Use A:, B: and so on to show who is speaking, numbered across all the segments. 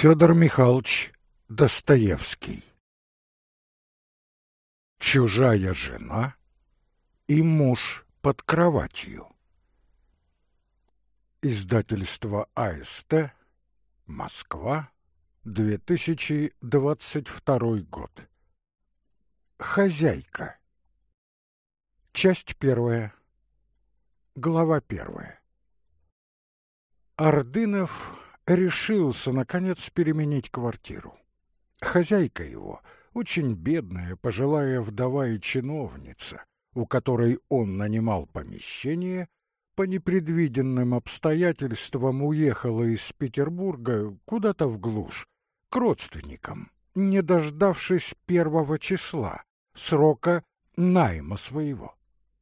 A: Федор Михайлович Достоевский. Чужая жена и муж под кроватью. Издательство АСТ Москва 2022 год. Хозяйка. Часть первая. Глава первая. Ордынов решился, наконец, переменить квартиру. Хозяйка его, очень бедная, пожилая вдова и чиновница, у которой он нанимал помещение, по непредвиденным обстоятельствам уехала из Петербурга куда-то в глушь, к родственникам, не дождавшись первого числа, срока найма своего.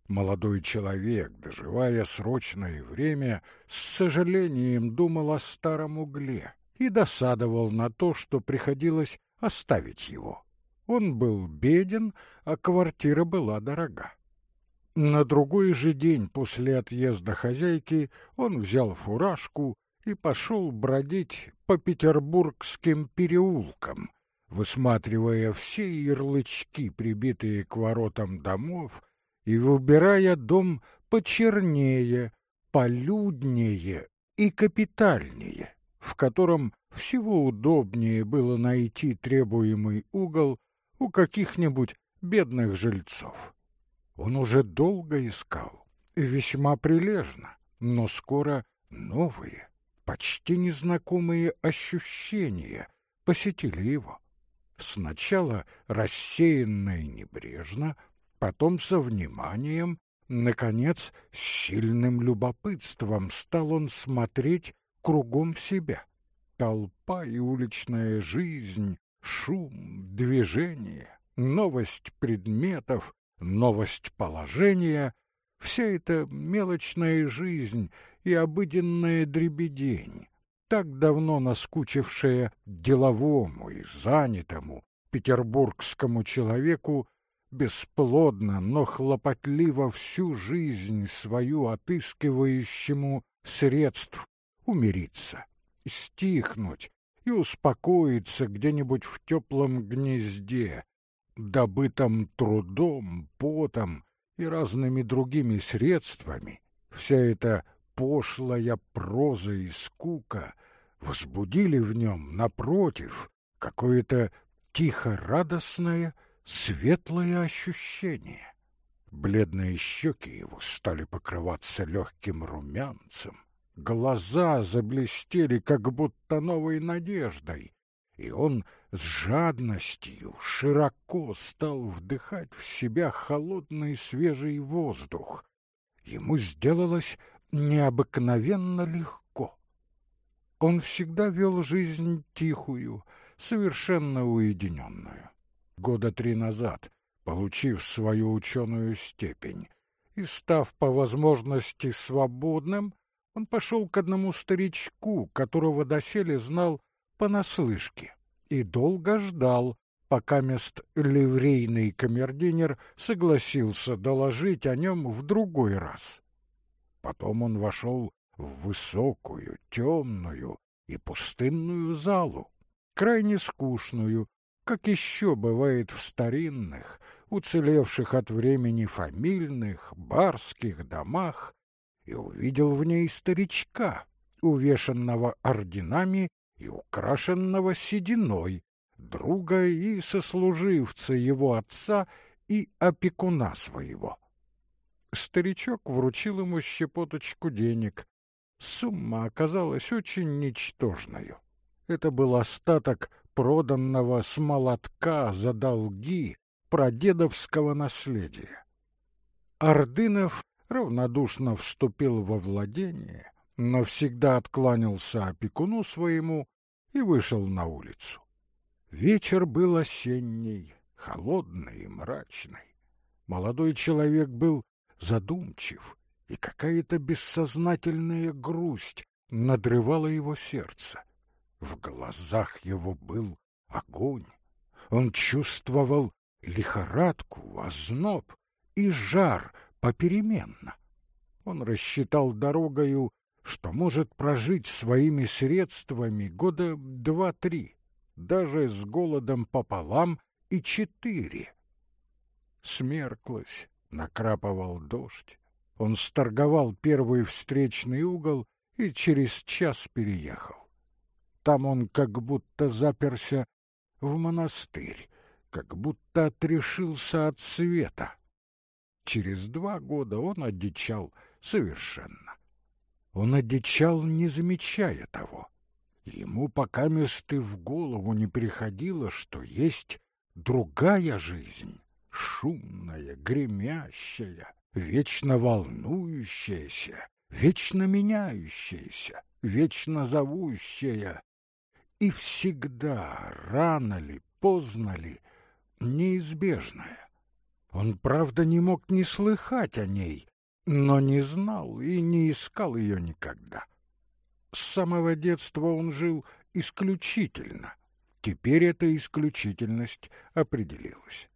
A: Молодой человек, доживая срочное время, с сожалением думал о старом угле и досадовал на то, что приходилось оставить его. Он был беден, а квартира была дорога. На другой же день после отъезда хозяйки он взял фуражку и пошел бродить по петербургским переулкам, высматривая все ярлычки, прибитые к воротам домов, и выбирая дом почернее, полюднее и капитальнее, в котором всего удобнее было найти требуемый угол у каких-нибудь бедных жильцов. Он уже долго искал, весьма прилежно, но скоро новые, почти незнакомые ощущения посетили его. Сначала рассеянно и небрежно, Потом со вниманием, наконец, с сильным любопытством стал он смотреть кругом себя. Толпа и уличная жизнь, шум, движение, новость предметов, новость положения — вся эта мелочная жизнь и обыденная дребедень, так давно наскучившая деловому и занятому петербургскому человеку, бесплодно, но хлопотливо всю жизнь свою отыскивающему средств умириться, стихнуть и успокоиться где-нибудь в теплом гнезде, добытом трудом, потом и разными другими средствами, вся эта пошлая проза и скука возбудили в нем, напротив, какое-то тихо-радостное — светлое ощущение. Бледные щеки его стали покрываться легким румянцем, глаза заблестели как будто новой надеждой, и он с жадностью широко стал вдыхать в себя холодный свежий воздух. Ему сделалось необыкновенно легко. Он всегда вел жизнь тихую, совершенно уединенную года три назад, получив свою ученую степень, и, став по возможности свободным, он пошел к одному старичку, которого доселе знал понаслышке, и долго ждал, пока мест ливрейный камердинер согласился доложить о нем в другой раз. Потом он вошел в высокую, темную и пустынную залу, крайне скучную, как еще бывает в старинных, уцелевших от времени фамильных, барских домах, и увидел в ней старичка, увешанного орденами и украшенного сединой, друга и сослуживца его отца и опекуна своего. Старичок вручил ему щепоточку денег. Сумма оказалась очень ничтожною. Это был остаток проданного с молотка за долги прадедовского наследия. Ордынов равнодушно вступил во владение, но всегда откланялся опекуну своему и вышел на улицу. Вечер был осенний, холодный и мрачный. Молодой человек был задумчив, и какая-то бессознательная грусть надрывала его сердце. В глазах его был огонь. Он чувствовал лихорадку, озноб и жар попеременно. Он рассчитал дорогою, что может прожить своими средствами года два-три, даже с голодом пополам и четыре. Смерклось, накрапывал дождь. Он сторговал первый встречный угол и через час переехал. Там он как будто заперся в монастырь, как будто отрешился от света. Через два года он одичал совершенно. Он одичал, не замечая того. Ему пока месты в голову не приходило, что есть другая жизнь, шумная, гремящая, вечно волнующаяся, вечно меняющаяся, вечно зовущая, и всегда, рано ли, поздно ли, неизбежная. Он, правда, не мог не слыхать о ней, но не знал и не искал ее никогда. С самого детства он жил исключительно. Теперь эта исключительность определилась.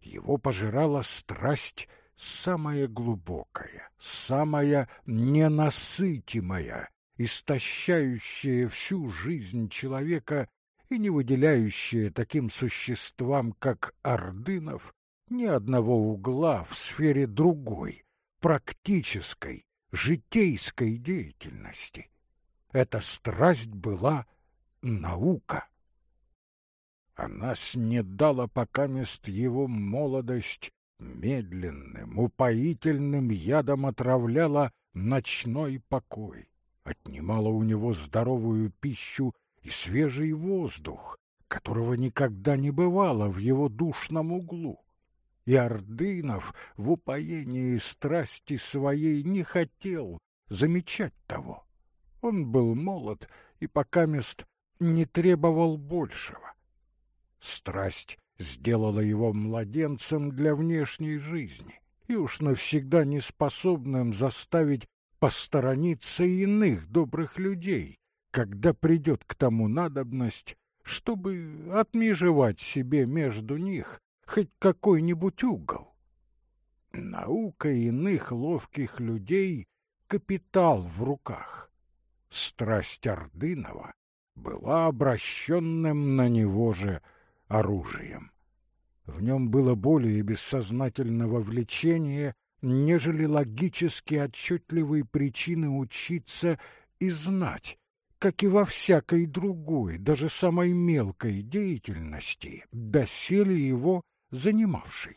A: Его пожирала страсть самая глубокая, самая ненасытимая, истощающая всю жизнь человека и не выделяющая таким существам, как Ордынов, ни одного угла в сфере другой, практической, житейской деятельности. Эта страсть была наука. Она снедала пока мест его молодость, медленным, упоительным ядом отравляла ночной покой, отнимала у него здоровую пищу и свежий воздух, которого никогда не бывало в его душном углу. И Ордынов в упоении страсти своей не хотел замечать того. Он был молод и пока мест не требовал большего. Страсть сделала его младенцем для внешней жизни и уж навсегда неспособным заставить посторониться иных добрых людей, когда придет к тому надобность, чтобы отмежевать себе между них хоть какой-нибудь угол. Наука иных ловких людей — капитал в руках. Страсть Ордынова была обращенным на него же оружием. В нем было более бессознательного влечения, нежели логически отчетливые причины учиться и знать, как и во всякой другой, даже самой мелкой деятельности, доселе его занимавшей.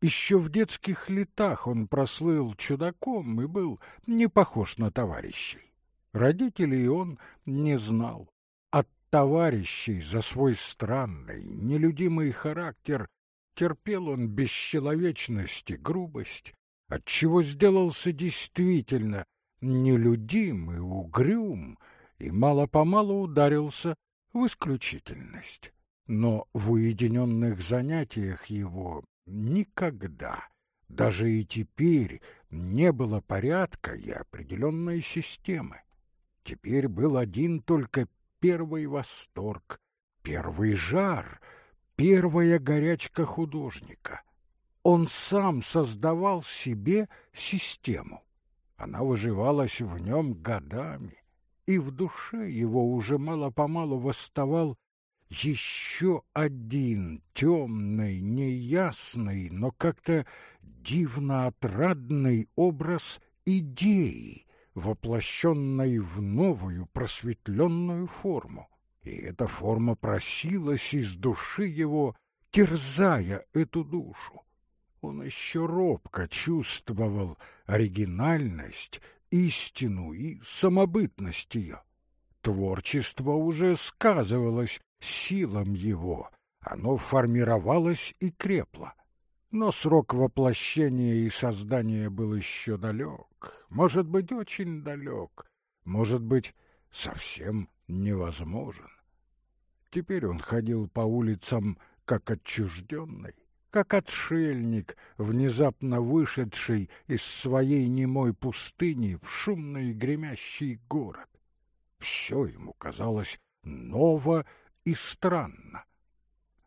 A: Еще в детских летах он прослыл чудаком и был не похож на товарищей. Родителей он не знал товарищей за свой странный, нелюдимый характер терпел он бесчеловечность и грубость, отчего сделался действительно нелюдим и угрюм, и мало-помалу ударился в исключительность. Но в уединенных занятиях его никогда, даже и теперь, не было порядка и определенной системы. Теперь был один только первый восторг, первый жар, первая горячка художника. Он сам создавал себе систему. Она выживалась в нем годами, и в душе его уже мало-помалу восставал еще один темный, неясный, но как-то дивно отрадный образ идеи, воплощенной в новую просветленную форму. И эта форма просилась из души его, терзая эту душу. Он еще робко чувствовал оригинальность, истину и самобытность ее. Творчество уже сказывалось силам его, оно формировалось и крепло. Но срок воплощения и создания был еще далек, может быть, очень далек, может быть, совсем невозможен. Теперь он ходил по улицам как отчужденный, как отшельник, внезапно вышедший из своей немой пустыни в шумный гремящий город. Все ему казалось ново и странно.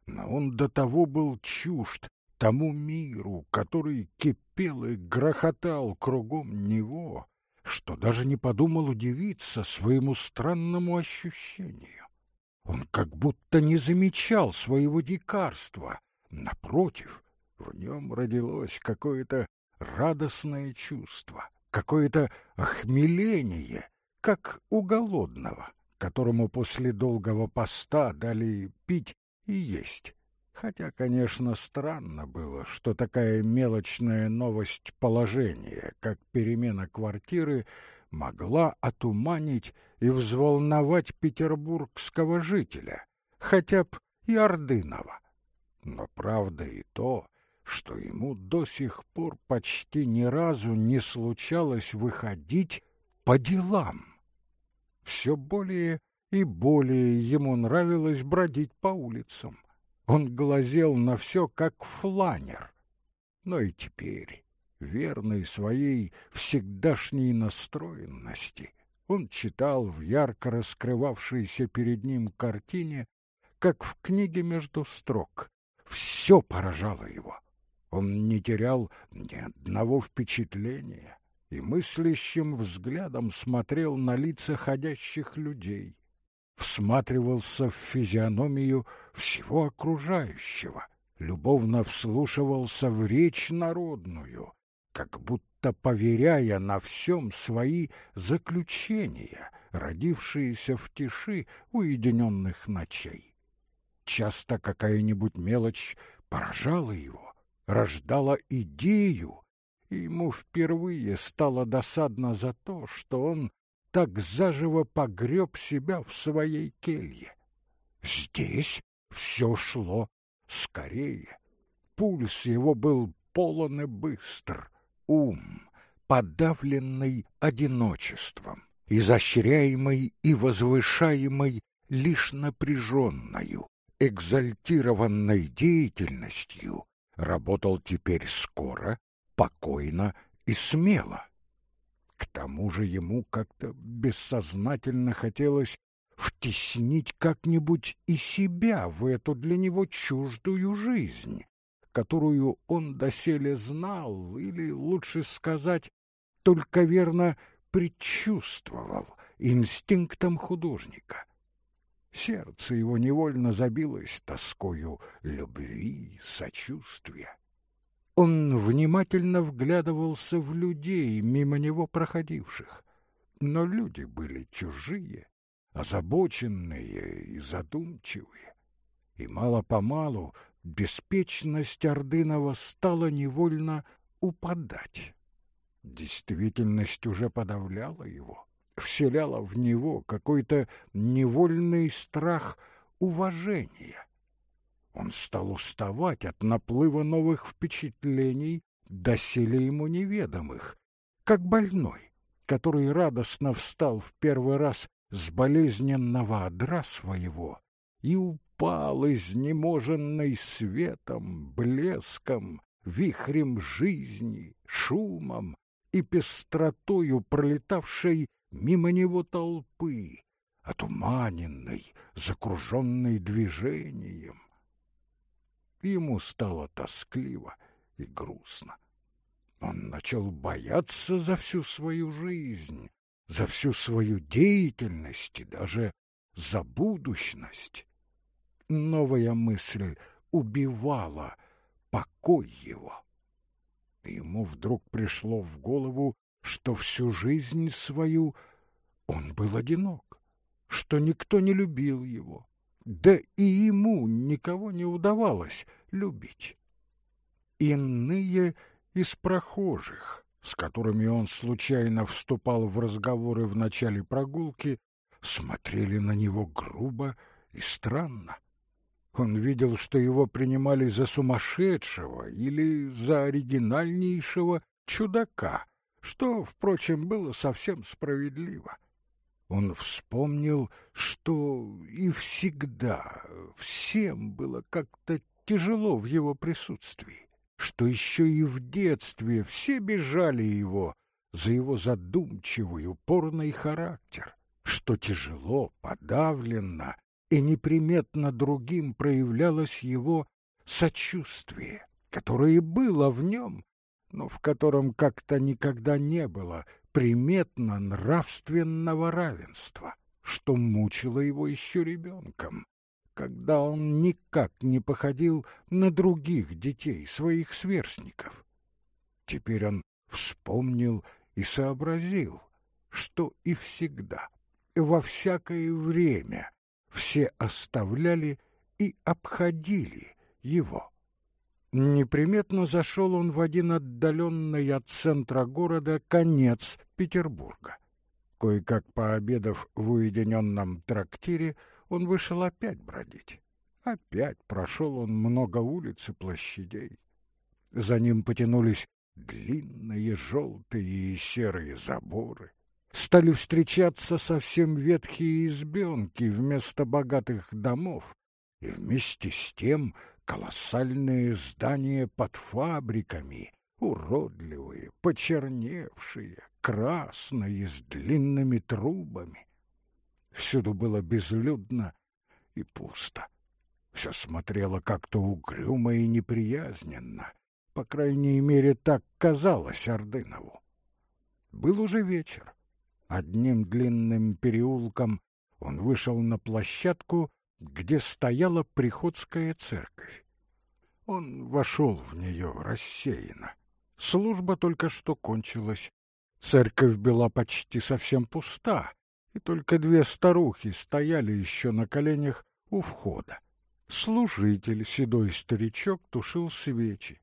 A: Но он до того был чужд тому миру, который кипел и грохотал кругом него, что даже не подумал удивиться своему странному ощущению. Он как будто не замечал своего дикарства. Напротив, в нем родилось какое-то радостное чувство, какое-то охмеление, как у голодного, которому после долгого поста дали пить и есть. Хотя, конечно, странно было, что такая мелочная новость положения, как перемена квартиры, могла отуманить и взволновать петербургского жителя, хотя б и Ордынова. Но правда и то, что ему до сих пор почти ни разу не случалось выходить по делам. Все более и более ему нравилось бродить по улицам. Он глазел на все, как фланер. Но и теперь, верный своей всегдашней настроенности, он читал в ярко раскрывавшейся перед ним картине, как в книге между строк. Все поражало его. Он не терял ни одного впечатления и мыслящим взглядом смотрел на лица ходящих людей всматривался в физиономию всего окружающего, любовно вслушивался в речь народную, как будто поверяя на всем свои заключения, родившиеся в тиши уединенных ночей. Часто какая-нибудь мелочь поражала его, рождала идею, и ему впервые стало досадно за то, что он так заживо погреб себя в своей келье. Здесь все шло скорее. Пульс его был полон и быстр, ум, подавленный одиночеством, изощряемый и возвышаемый лишь напряженною, экзальтированной деятельностью, работал теперь скоро, покойно и смело. К тому же ему как-то бессознательно хотелось втеснить как-нибудь и себя в эту для него чуждую жизнь, которую он доселе знал, или, лучше сказать, только верно предчувствовал инстинктом художника. Сердце его невольно забилось тоскою любви, сочувствия. Он внимательно вглядывался в людей, мимо него проходивших. Но люди были чужие, озабоченные и задумчивые. И мало-помалу беспечность Ордынова стала невольно упадать. Действительность уже подавляла его, вселяла в него какой-то невольный страх уважения. Он стал уставать от наплыва новых впечатлений, доселе ему неведомых, как больной, который радостно встал в первый раз с болезненного одра своего и упал изнеможенный светом, блеском, вихрем жизни, шумом и пестротою пролетавшей мимо него толпы, отуманенной, закруженной движением ему стало тоскливо и грустно. Он начал бояться за всю свою жизнь, за всю свою деятельность и даже за будущность. Новая мысль убивала покой его. Ему вдруг пришло в голову, что всю жизнь свою он был одинок, что никто не любил его, да и ему никого не удавалось любить. Иные из прохожих, с которыми он случайно вступал в разговоры в начале прогулки, смотрели на него грубо и странно. Он видел, что его принимали за сумасшедшего или за оригинальнейшего чудака, что, впрочем, было совсем справедливо. Он вспомнил, что и всегда всем было как-то тяжело в его присутствии, что еще и в детстве все бежали его за его задумчивый, упорный характер, что тяжело, подавленно и неприметно другим проявлялось его сочувствие, которое было в нем, но в котором как-то никогда не было приметно нравственного равенства, что мучило его еще ребенком, когда он никак не походил на других детей, своих сверстников. Теперь он вспомнил и сообразил, что и всегда, во всякое время все оставляли и обходили его. Неприметно зашел он в один отдаленный от центра города конец Петербурга. Кое-как пообедав в уединенном трактире, он вышел опять бродить. Опять прошел он много улиц и площадей. За ним потянулись длинные желтые и серые заборы. Стали встречаться совсем ветхие избенки вместо богатых домов, и вместе с тем колоссальные здания под фабриками, уродливые, почерневшие, красные, с длинными трубами. Всюду было безлюдно и пусто. Все смотрело как-то угрюмо и неприязненно. По крайней мере, так казалось Ордынову. Был уже вечер. Одним длинным переулком он вышел на площадку, где стояла приходская церковь. Он вошел в нее рассеянно. Служба только что кончилась. Церковь была почти совсем пуста, и только две старухи стояли еще на коленях у входа. Служитель, седой старичок, тушил свечи.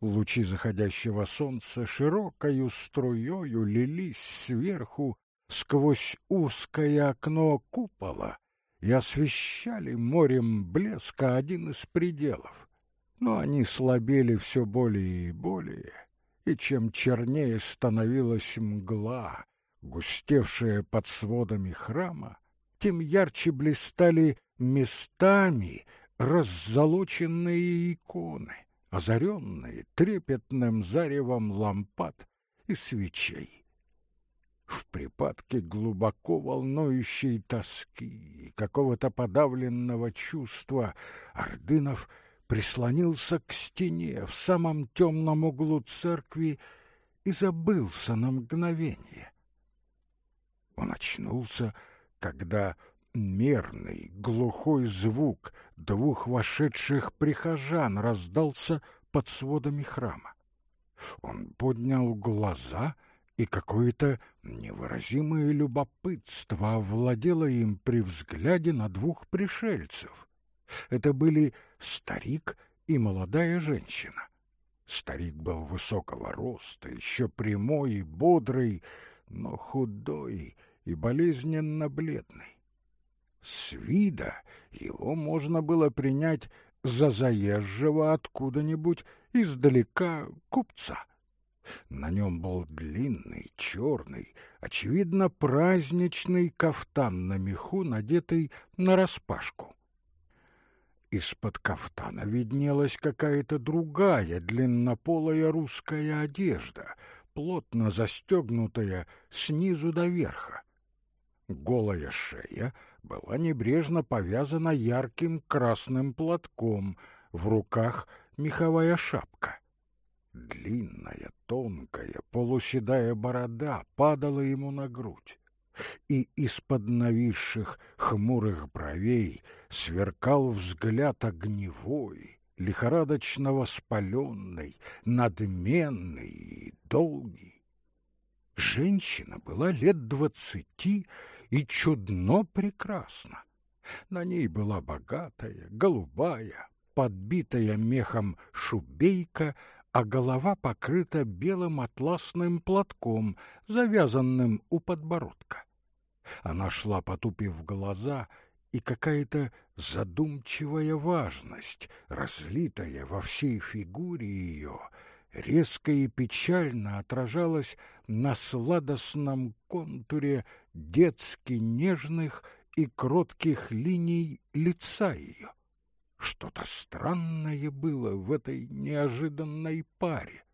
A: Лучи заходящего солнца широкою струёю лились сверху сквозь узкое окно купола и освещали морем блеска один из пределов. Но они слабели все более и более, и чем чернее становилась мгла, густевшая под сводами храма, тем ярче блистали местами раззолоченные иконы озаренные трепетным заревом лампад и свечей. В припадке глубоко волнующей тоски и какого-то подавленного чувства Ордынов прислонился к стене в самом темном углу церкви и забылся на мгновение. Он очнулся, когда мерный, глухой звук двух вошедших прихожан раздался под сводами храма. Он поднял глаза, и какое-то невыразимое любопытство овладело им при взгляде на двух пришельцев. Это были старик и молодая женщина. Старик был высокого роста, еще прямой и бодрый, но худой и болезненно бледный. С вида его можно было принять за заезжего откуда-нибудь издалека купца. На нем был длинный, черный, очевидно, праздничный кафтан на меху, надетый нараспашку. Из-под кафтана виднелась какая-то другая длиннополая русская одежда, плотно застегнутая снизу до верха. Голая шея была небрежно повязана ярким красным платком, в руках меховая шапка. Длинная, тонкая, полуседая борода падала ему на грудь, и из-под нависших хмурых бровей сверкал взгляд огневой, лихорадочно воспаленный, надменный и долгий. Женщина была лет двадцати и чудно прекрасна. На ней была богатая, голубая, подбитая мехом шубейка, а голова покрыта белым атласным платком, завязанным у подбородка. Она шла, потупив глаза, и какая-то задумчивая важность, разлитая во всей фигуре ее, резко и печально отражалась на сладостном контуре детски нежных и кротких линий лица ее. Что-то странное было в этой неожиданной паре.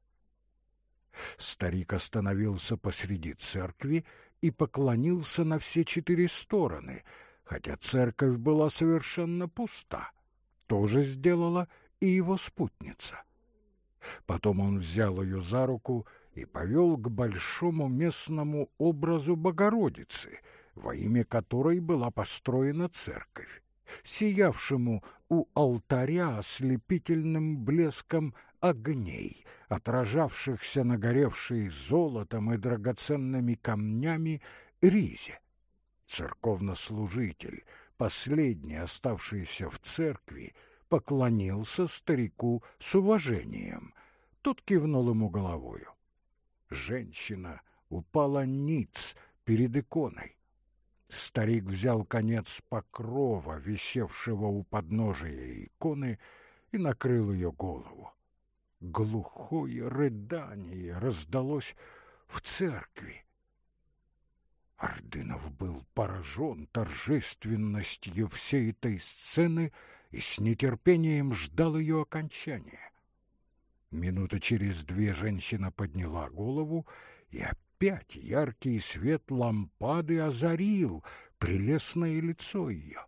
A: Старик остановился посреди церкви и поклонился на все четыре стороны, хотя церковь была совершенно пуста. Тоже сделала и его спутница. Потом он взял ее за руку и повел к большому местному образу Богородицы, во имя которой была построена церковь, сиявшему у алтаря ослепительным блеском огней, отражавшихся на горевшей золотом и драгоценными камнями ризе. Церковнослужитель, последний оставшийся в церкви, поклонился старику с уважением. Тот кивнул ему головою. Женщина упала ниц перед иконой. Старик взял конец покрова, висевшего у подножия иконы, и накрыл ее голову. Глухое рыдание раздалось в церкви. Ордынов был поражен торжественностью всей этой сцены и с нетерпением ждал ее окончания. Минута через две женщина подняла голову, и опять яркий свет лампады озарил прелестное лицо ее.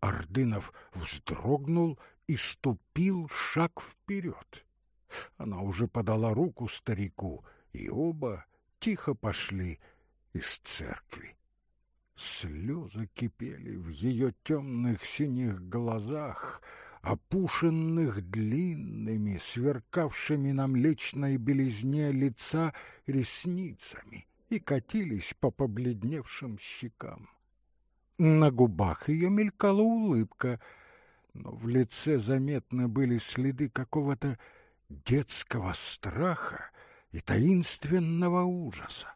A: Ордынов вздрогнул и ступил шаг вперед. Она уже подала руку старику, и оба тихо пошли из церкви. Слезы кипели в ее темных синих глазах, опушенных длинными, сверкавшими на млечной белизне лица ресницами, и катились по побледневшим щекам. На губах ее мелькала улыбка, но в лице заметны были следы какого-то детского страха и таинственного ужаса.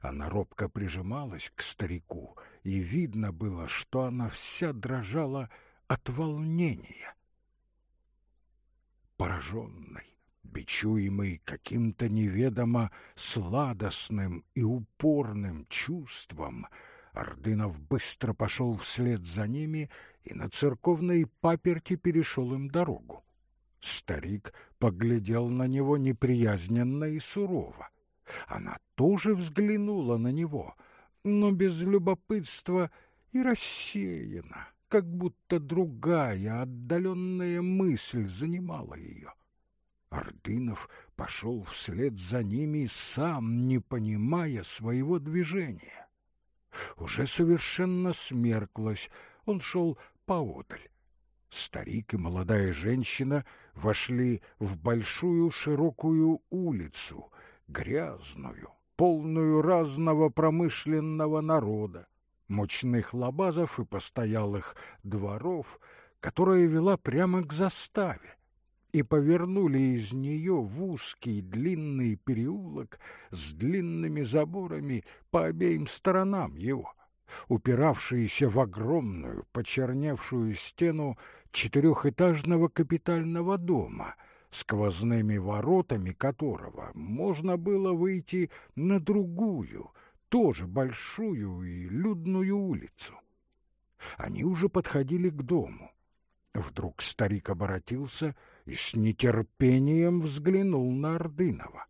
A: Она робко прижималась к старику, и видно было, что она вся дрожала от волнения. Пораженный, бичуемый каким-то неведомо сладостным и упорным чувством, Ордынов быстро пошел вслед за ними и на церковной паперти перешел им дорогу. Старик поглядел на него неприязненно и сурово. Она тоже взглянула на него, но без любопытства и рассеяна, как будто другая отдаленная мысль занимала ее. Ордынов пошел вслед за ними, сам не понимая своего движения. Уже совершенно смерклось, он шел поодаль. Старик и молодая женщина вошли в большую широкую улицу, грязную, полную разного промышленного народа, мощных лабазов и постоялых дворов, которая вела прямо к заставе, и повернули из нее в узкий длинный переулок с длинными заборами по обеим сторонам его, упиравшиеся в огромную почерневшую стену четырехэтажного капитального дома — сквозными воротами которого можно было выйти на другую, тоже большую и людную улицу. Они уже подходили к дому. Вдруг старик обратился и с нетерпением взглянул на Ордынова.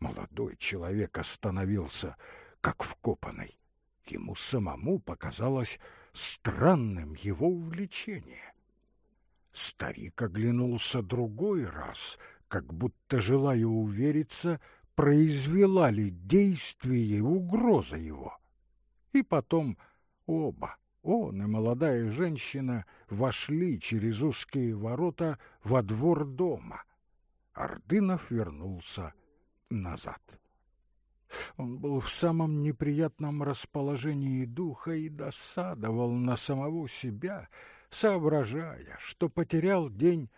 A: Молодой человек остановился, как вкопанный. Ему самому показалось странным его увлечение. Старик оглянулся другой раз, как будто желая увериться, произвела ли действие угроза его. И потом оба, он и молодая женщина, вошли через узкие ворота во двор дома. Ордынов вернулся назад. Он был в самом неприятном расположении духа и досадовал на самого себя — соображая, что потерял день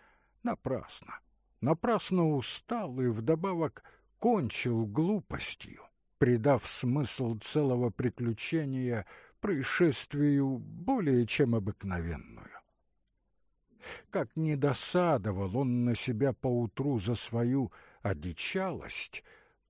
A: напрасно. Напрасно устал и вдобавок кончил глупостью, придав смысл целого приключения происшествию более чем обыкновенную. Как не досадовал он на себя поутру за свою одичалость,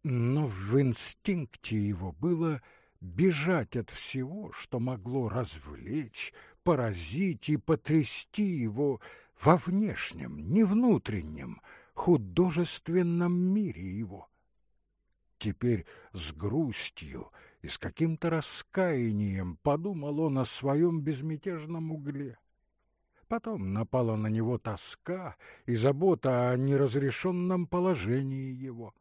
A: но в инстинкте его было бежать от всего, что могло развлечь, поразить и потрясти его во внешнем, не внутреннем, художественном мире его. Теперь с грустью и с каким-то раскаянием подумал он о своем безмятежном угле. Потом напала на него тоска и забота о неразрешенном положении его.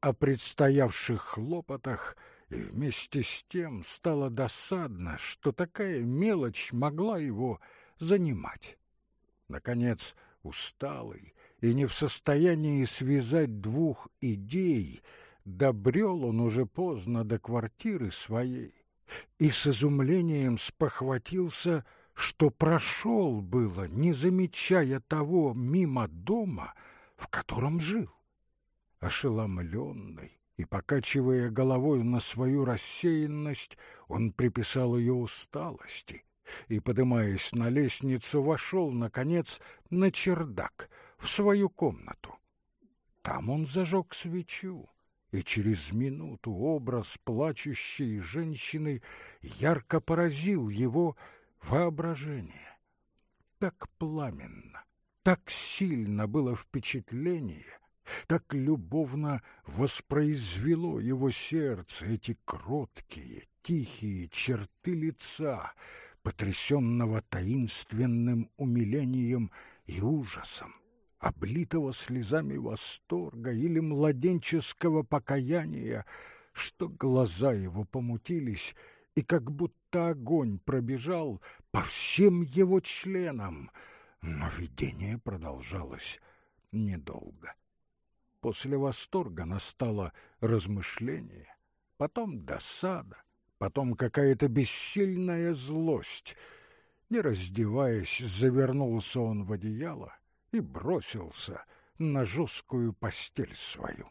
A: о предстоявших хлопотах, и вместе с тем стало досадно, что такая мелочь могла его занимать. Наконец, усталый и не в состоянии связать двух идей, добрел он уже поздно до квартиры своей и с изумлением спохватился, что прошел было, не замечая того мимо дома, в котором жил. Ошеломленный и покачивая головой на свою рассеянность, он приписал ее усталости и, подымаясь на лестницу, вошел, наконец, на чердак, в свою комнату. Там он зажег свечу, и через минуту образ плачущей женщины ярко поразил его воображение. Так пламенно, так сильно было впечатление, так любовно воспроизвело его сердце эти кроткие, тихие черты лица, потрясенного таинственным умилением и ужасом, облитого слезами восторга или младенческого покаяния, что глаза его помутились, и как будто огонь пробежал по всем его членам. Но видение продолжалось недолго. После восторга настало размышление, потом досада, потом какая-то бессильная злость. Не раздеваясь, завернулся он в одеяло и бросился на жесткую постель свою.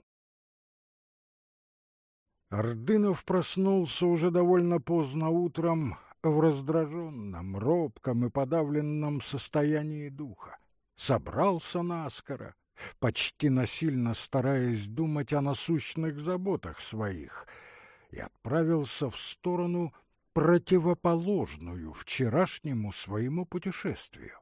A: Ордынов проснулся уже довольно поздно утром в раздраженном, робком и подавленном состоянии духа. Собрался наскоро, почти насильно стараясь думать о насущных заботах своих, и отправился в сторону противоположную вчерашнему своему путешествию.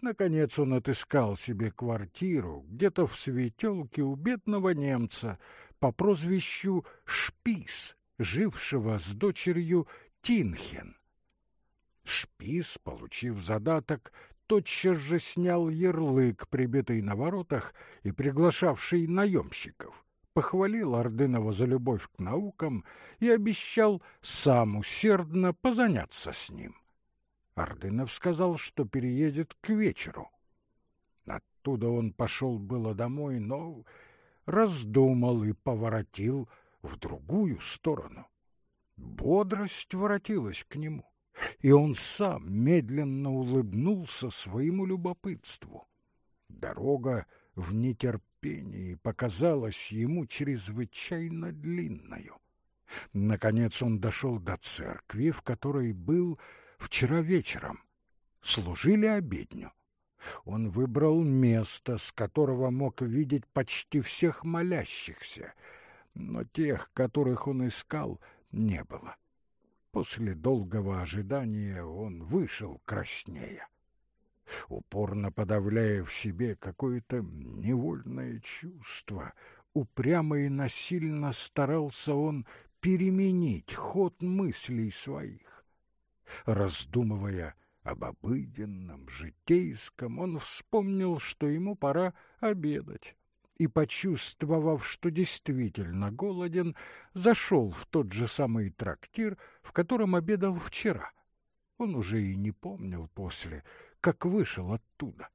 A: Наконец он отыскал себе квартиру где-то в Светелке у бедного немца по прозвищу Шпис, жившего с дочерью Тинхен. Шпис, получив задаток, тотчас же снял ярлык, прибитый на воротах и приглашавший наемщиков, похвалил Ордынова за любовь к наукам и обещал сам усердно позаняться с ним. Ордынов сказал, что переедет к вечеру. Оттуда он пошел было домой, но раздумал и поворотил в другую сторону. Бодрость воротилась к нему и он сам медленно улыбнулся своему любопытству. Дорога в нетерпении показалась ему чрезвычайно длинною. Наконец он дошел до церкви, в которой был вчера вечером. Служили обедню. Он выбрал место, с которого мог видеть почти всех молящихся, но тех, которых он искал, не было. После долгого ожидания он вышел краснея. Упорно подавляя в себе какое-то невольное чувство, упрямо и насильно старался он переменить ход мыслей своих. Раздумывая об обыденном, житейском, он вспомнил, что ему пора обедать и, почувствовав, что действительно голоден, зашел в тот же самый трактир, в котором обедал вчера. Он уже и не помнил после, как вышел оттуда.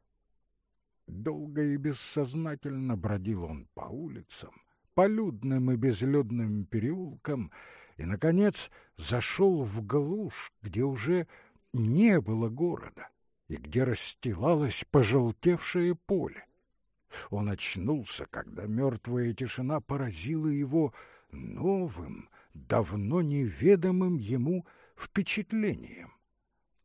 A: Долго и бессознательно бродил он по улицам, по людным и безлюдным переулкам, и, наконец, зашел в глушь, где уже не было города и где расстилалось пожелтевшее поле. Он очнулся, когда мертвая тишина поразила его новым, давно неведомым ему впечатлением.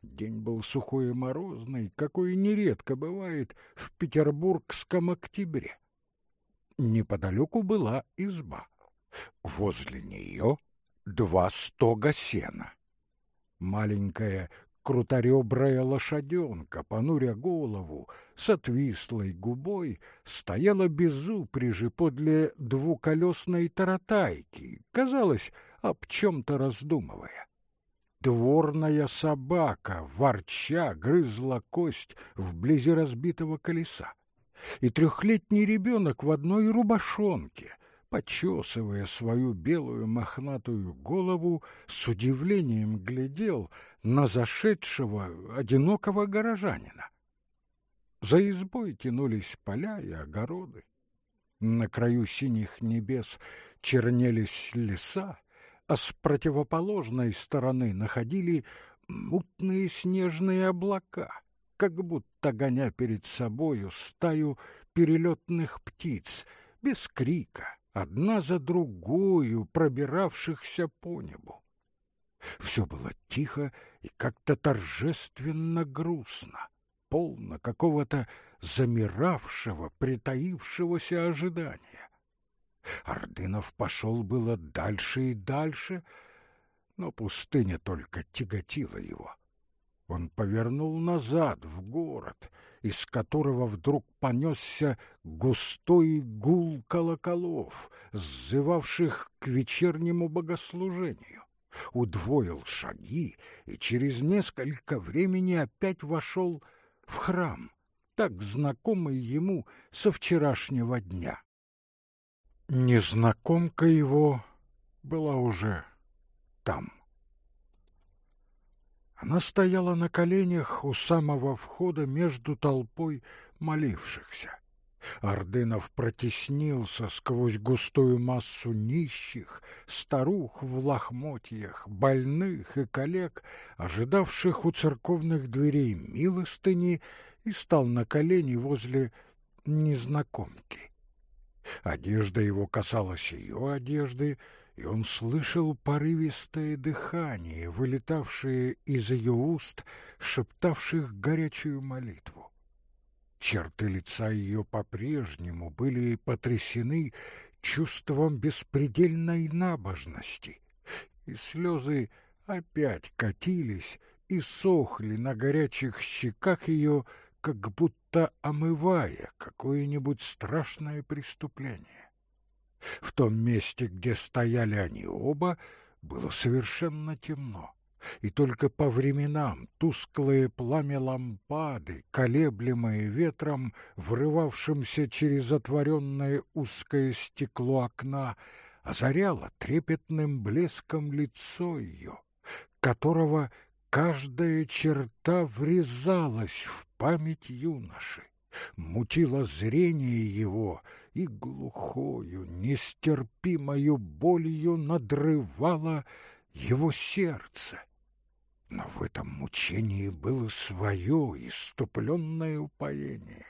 A: День был сухой и морозный, какой нередко бывает в петербургском октябре. Неподалеку была изба. Возле нее два стога сена. Маленькая круторебрая лошаденка, понуря голову, с отвислой губой, стояла без упряжи подле двуколесной таратайки, казалось, об чем-то раздумывая. Дворная собака, ворча, грызла кость вблизи разбитого колеса. И трехлетний ребенок в одной рубашонке почесывая свою белую мохнатую голову, с удивлением глядел на зашедшего одинокого горожанина. За избой тянулись поля и огороды. На краю синих небес чернелись леса, а с противоположной стороны находили мутные снежные облака, как будто гоня перед собою стаю перелетных птиц, без крика, одна за другую пробиравшихся по небу. Все было тихо и как-то торжественно грустно, полно какого-то замиравшего, притаившегося ожидания. Ордынов пошел было дальше и дальше, но пустыня только тяготила его. Он повернул назад, в город, из которого вдруг понесся густой гул колоколов, сзывавших к вечернему богослужению. Удвоил шаги и через несколько времени опять вошел в храм, так знакомый ему со вчерашнего дня. Незнакомка его была уже там. Она стояла на коленях у самого входа между толпой молившихся. Ордынов протеснился сквозь густую массу нищих, старух в лохмотьях, больных и коллег, ожидавших у церковных дверей милостыни, и стал на колени возле незнакомки. Одежда его касалась ее одежды, и он слышал порывистое дыхание, вылетавшее из ее уст, шептавших горячую молитву. Черты лица ее по-прежнему были потрясены чувством беспредельной набожности, и слезы опять катились и сохли на горячих щеках ее, как будто омывая какое-нибудь страшное преступление. В том месте, где стояли они оба, было совершенно темно, и только по временам тусклое пламя лампады, колеблемое ветром, врывавшимся через отворенное узкое стекло окна, озаряло трепетным блеском лицо ее, которого каждая черта врезалась в память юноши, мутила зрение его и глухою, нестерпимою болью надрывала его сердце. Но в этом мучении было свое иступленное упоение.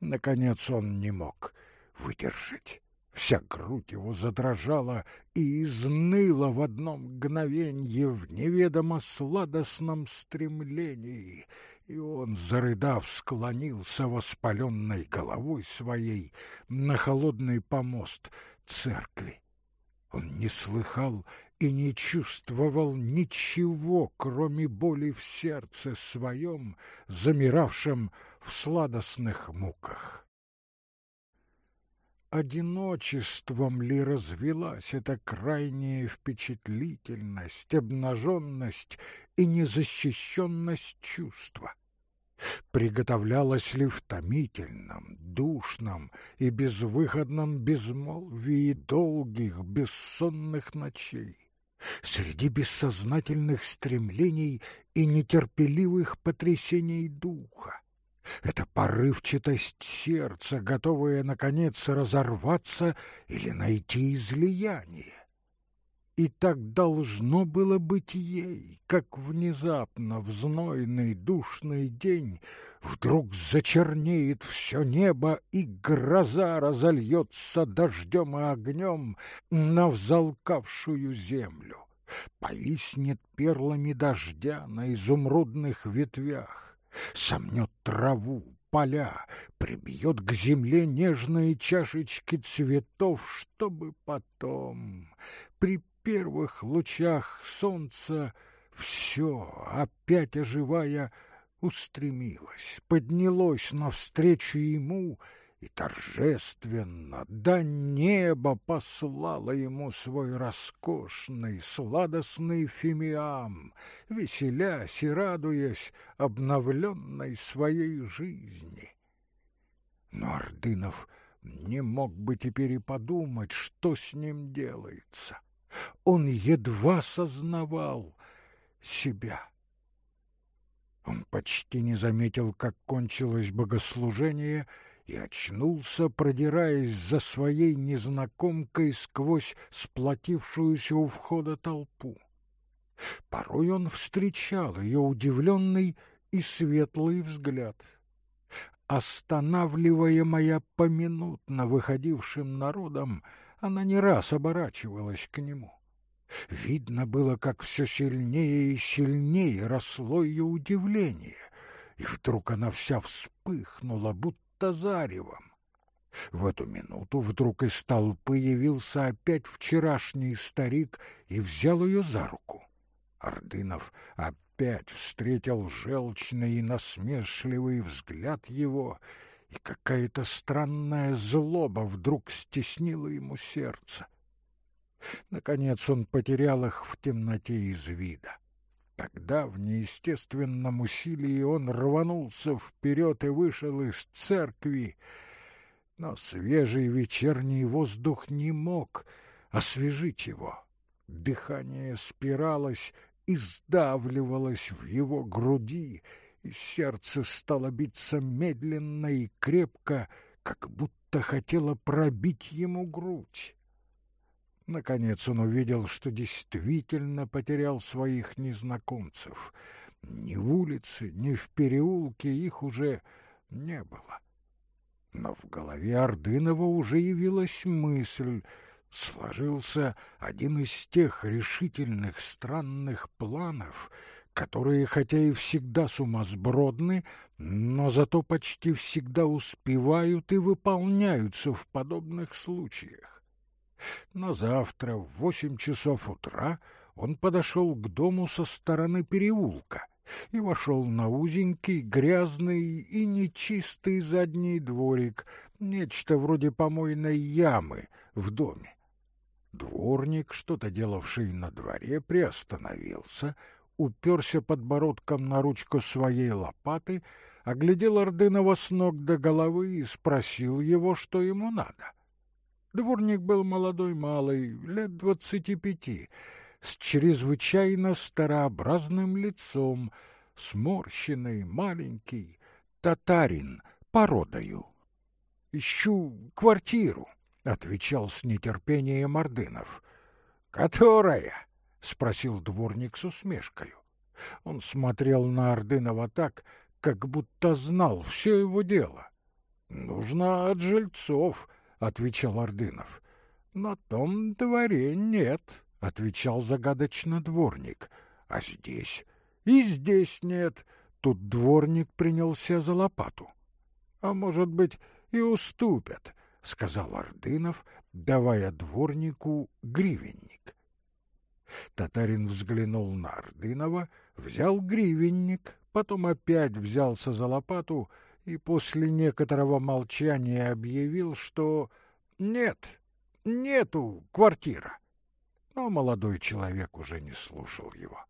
A: Наконец он не мог выдержать. Вся грудь его задрожала и изныла в одно мгновенье в неведомо сладостном стремлении, и он, зарыдав, склонился воспаленной головой своей на холодный помост церкви. Он не слыхал и не чувствовал ничего, кроме боли в сердце своем, замиравшем в сладостных муках одиночеством ли развелась эта крайняя впечатлительность, обнаженность и незащищенность чувства? Приготовлялась ли в томительном, душном и безвыходном безмолвии долгих, бессонных ночей? Среди бессознательных стремлений и нетерпеливых потрясений духа, это порывчатость сердца, готовое, наконец, разорваться или найти излияние. И так должно было быть ей, как внезапно в знойный душный день вдруг зачернеет все небо, и гроза разольется дождем и огнем на взалкавшую землю. Повиснет перлами дождя на изумрудных ветвях, сомнет траву, поля, прибьет к земле нежные чашечки цветов, чтобы потом, при первых лучах солнца, все, опять оживая, устремилось, поднялось навстречу ему — и торжественно до неба послала ему свой роскошный, сладостный фимиам, веселясь и радуясь обновленной своей жизни. Но Ордынов не мог бы теперь и подумать, что с ним делается. Он едва сознавал себя. Он почти не заметил, как кончилось богослужение, и очнулся, продираясь за своей незнакомкой сквозь сплотившуюся у входа толпу. Порой он встречал ее удивленный и светлый взгляд. Останавливаемая поминутно выходившим народом, она не раз оборачивалась к нему. Видно было, как все сильнее и сильнее росло ее удивление, и вдруг она вся вспыхнула, будто заревом. В эту минуту вдруг из толпы явился опять вчерашний старик и взял ее за руку. Ордынов опять встретил желчный и насмешливый взгляд его, и какая-то странная злоба вдруг стеснила ему сердце. Наконец он потерял их в темноте из вида. Тогда в неестественном усилии он рванулся вперед и вышел из церкви, но свежий вечерний воздух не мог освежить его. Дыхание спиралось и сдавливалось в его груди, сердце стало биться медленно и крепко, как будто хотело пробить ему грудь. Наконец он увидел, что действительно потерял своих незнакомцев. Ни в улице, ни в переулке их уже не было. Но в голове Ордынова уже явилась мысль, сложился один из тех решительных странных планов, которые, хотя и всегда сумасбродны, но зато почти всегда успевают и выполняются в подобных случаях. На завтра в восемь часов утра он подошел к дому со стороны переулка и вошел на узенький, грязный и нечистый задний дворик, нечто вроде помойной ямы в доме. Дворник, что-то делавший на дворе, приостановился, уперся подбородком на ручку своей лопаты, оглядел Ордынова с ног до головы и спросил его, что ему надо. Дворник был молодой малый, лет двадцати пяти, с чрезвычайно старообразным лицом, сморщенный, маленький, татарин, породою. «Ищу квартиру», — отвечал с нетерпением Мордынов. «Которая?» — спросил дворник с усмешкою. Он смотрел на Ордынова так, как будто знал все его дело. «Нужно от жильцов», — отвечал Ордынов. «На том дворе нет», — отвечал загадочно дворник. «А здесь?» «И здесь нет». Тут дворник принялся за лопату. «А может быть, и уступят», — сказал Ордынов, давая дворнику гривенник. Татарин взглянул на Ордынова, взял гривенник, потом опять взялся за лопату — и после некоторого молчания объявил, что нет, нету квартира. Но молодой человек уже не слушал его.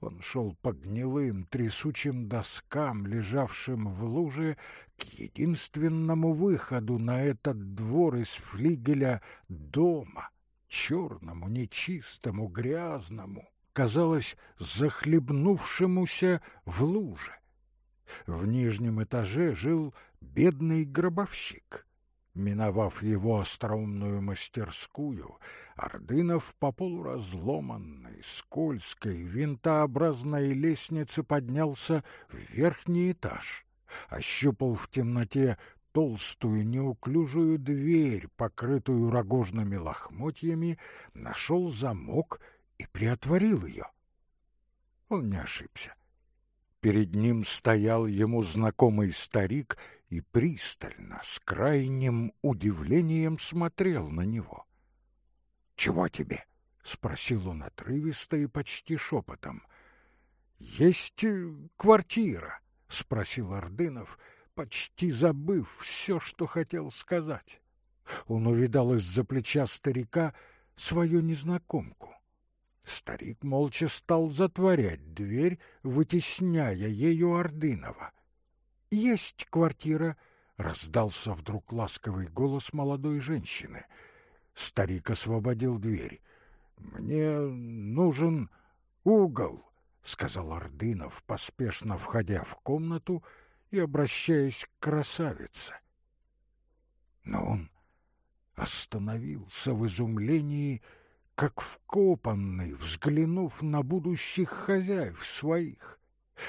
A: Он шел по гнилым, трясучим доскам, лежавшим в луже, к единственному выходу на этот двор из флигеля дома, черному, нечистому, грязному, казалось, захлебнувшемуся в луже. В нижнем этаже жил бедный гробовщик. Миновав его остроумную мастерскую, Ордынов по полуразломанной, скользкой, винтообразной лестнице поднялся в верхний этаж, ощупал в темноте толстую неуклюжую дверь, покрытую рогожными лохмотьями, нашел замок и приотворил ее. Он не ошибся. Перед ним стоял ему знакомый старик и пристально, с крайним удивлением смотрел на него. «Чего тебе?» — спросил он отрывисто и почти шепотом. «Есть э, квартира?» — спросил Ордынов, почти забыв все, что хотел сказать. Он увидал из-за плеча старика свою незнакомку. Старик молча стал затворять дверь, вытесняя ею Ордынова. — Есть квартира, — раздался вдруг ласковый голос молодой женщины. Старик освободил дверь. «Мне нужен угол», — сказал Ордынов, поспешно входя в комнату и обращаясь к красавице. Но он остановился в изумлении, как вкопанный, взглянув на будущих хозяев своих.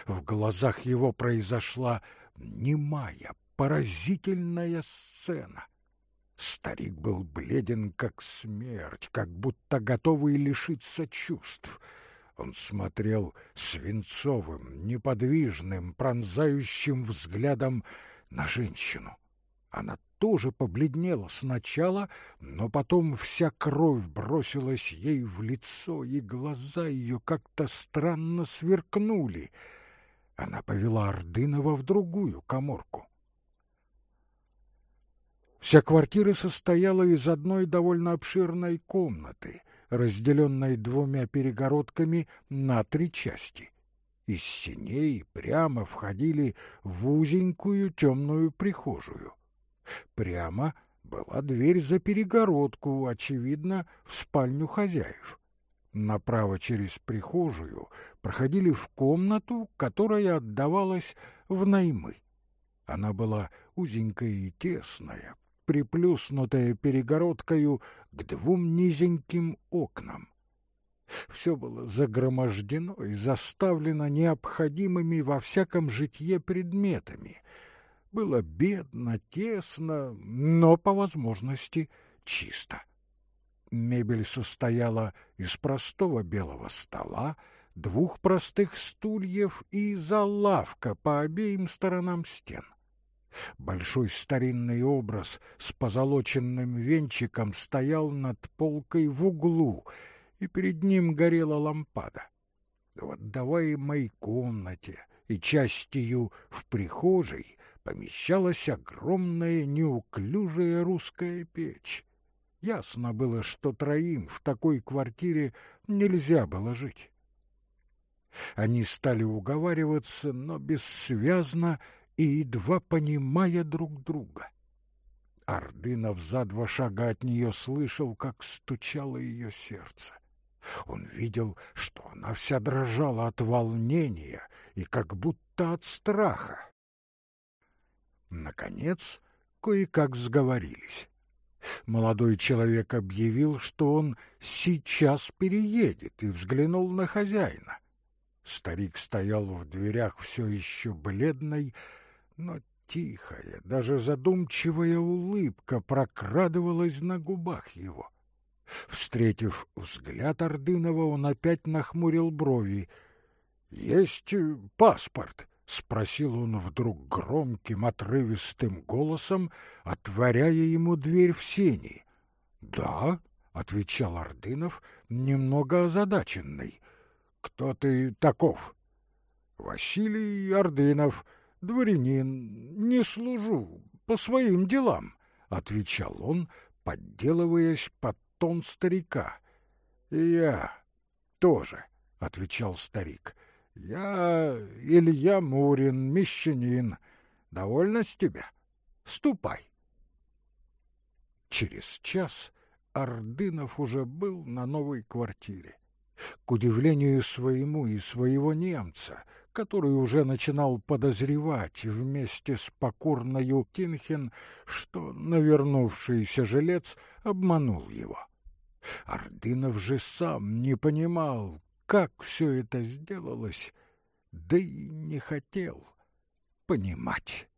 A: В глазах его произошла немая, поразительная сцена. Старик был бледен, как смерть, как будто готовый лишиться чувств. Он смотрел свинцовым, неподвижным, пронзающим взглядом на женщину. Она тоже побледнела сначала, но потом вся кровь бросилась ей в лицо, и глаза ее как-то странно сверкнули. Она повела Ордынова в другую коморку. Вся квартира состояла из одной довольно обширной комнаты, разделенной двумя перегородками на три части. Из синей прямо входили в узенькую темную прихожую. Прямо была дверь за перегородку, очевидно, в спальню хозяев. Направо через прихожую проходили в комнату, которая отдавалась в наймы. Она была узенькая и тесная, приплюснутая перегородкою к двум низеньким окнам. Все было загромождено и заставлено необходимыми во всяком житье предметами. Было бедно, тесно, но, по возможности, чисто. Мебель состояла из простого белого стола, двух простых стульев и залавка по обеим сторонам стен. Большой старинный образ с позолоченным венчиком стоял над полкой в углу, и перед ним горела лампада. В отдаваемой комнате и частью в прихожей помещалась огромная неуклюжая русская печь. Ясно было, что троим в такой квартире нельзя было жить. Они стали уговариваться, но бессвязно и едва понимая друг друга. Ордынов за два шага от нее слышал, как стучало ее сердце. Он видел, что она вся дрожала от волнения и как будто от страха. Наконец, кое-как сговорились. Молодой человек объявил, что он сейчас переедет, и взглянул на хозяина. Старик стоял в дверях все еще бледный, но тихая, даже задумчивая улыбка прокрадывалась на губах его. Встретив взгляд Ордынова, он опять нахмурил брови. — Есть паспорт? — спросил он вдруг громким, отрывистым голосом, отворяя ему дверь в сени. — Да, — отвечал Ордынов, немного озадаченный. — Кто ты таков? — Василий Ордынов, — дворянин, не служу, по своим делам, — отвечал он, подделываясь под тон старика. — я тоже, — отвечал старик. — Я Илья Мурин, мещанин. Довольно с тебя? Ступай. Через час Ордынов уже был на новой квартире. К удивлению своему и своего немца — который уже начинал подозревать вместе с покорною Тинхен, что навернувшийся жилец обманул его. Ордынов же сам не понимал, как все это сделалось, да и не хотел понимать.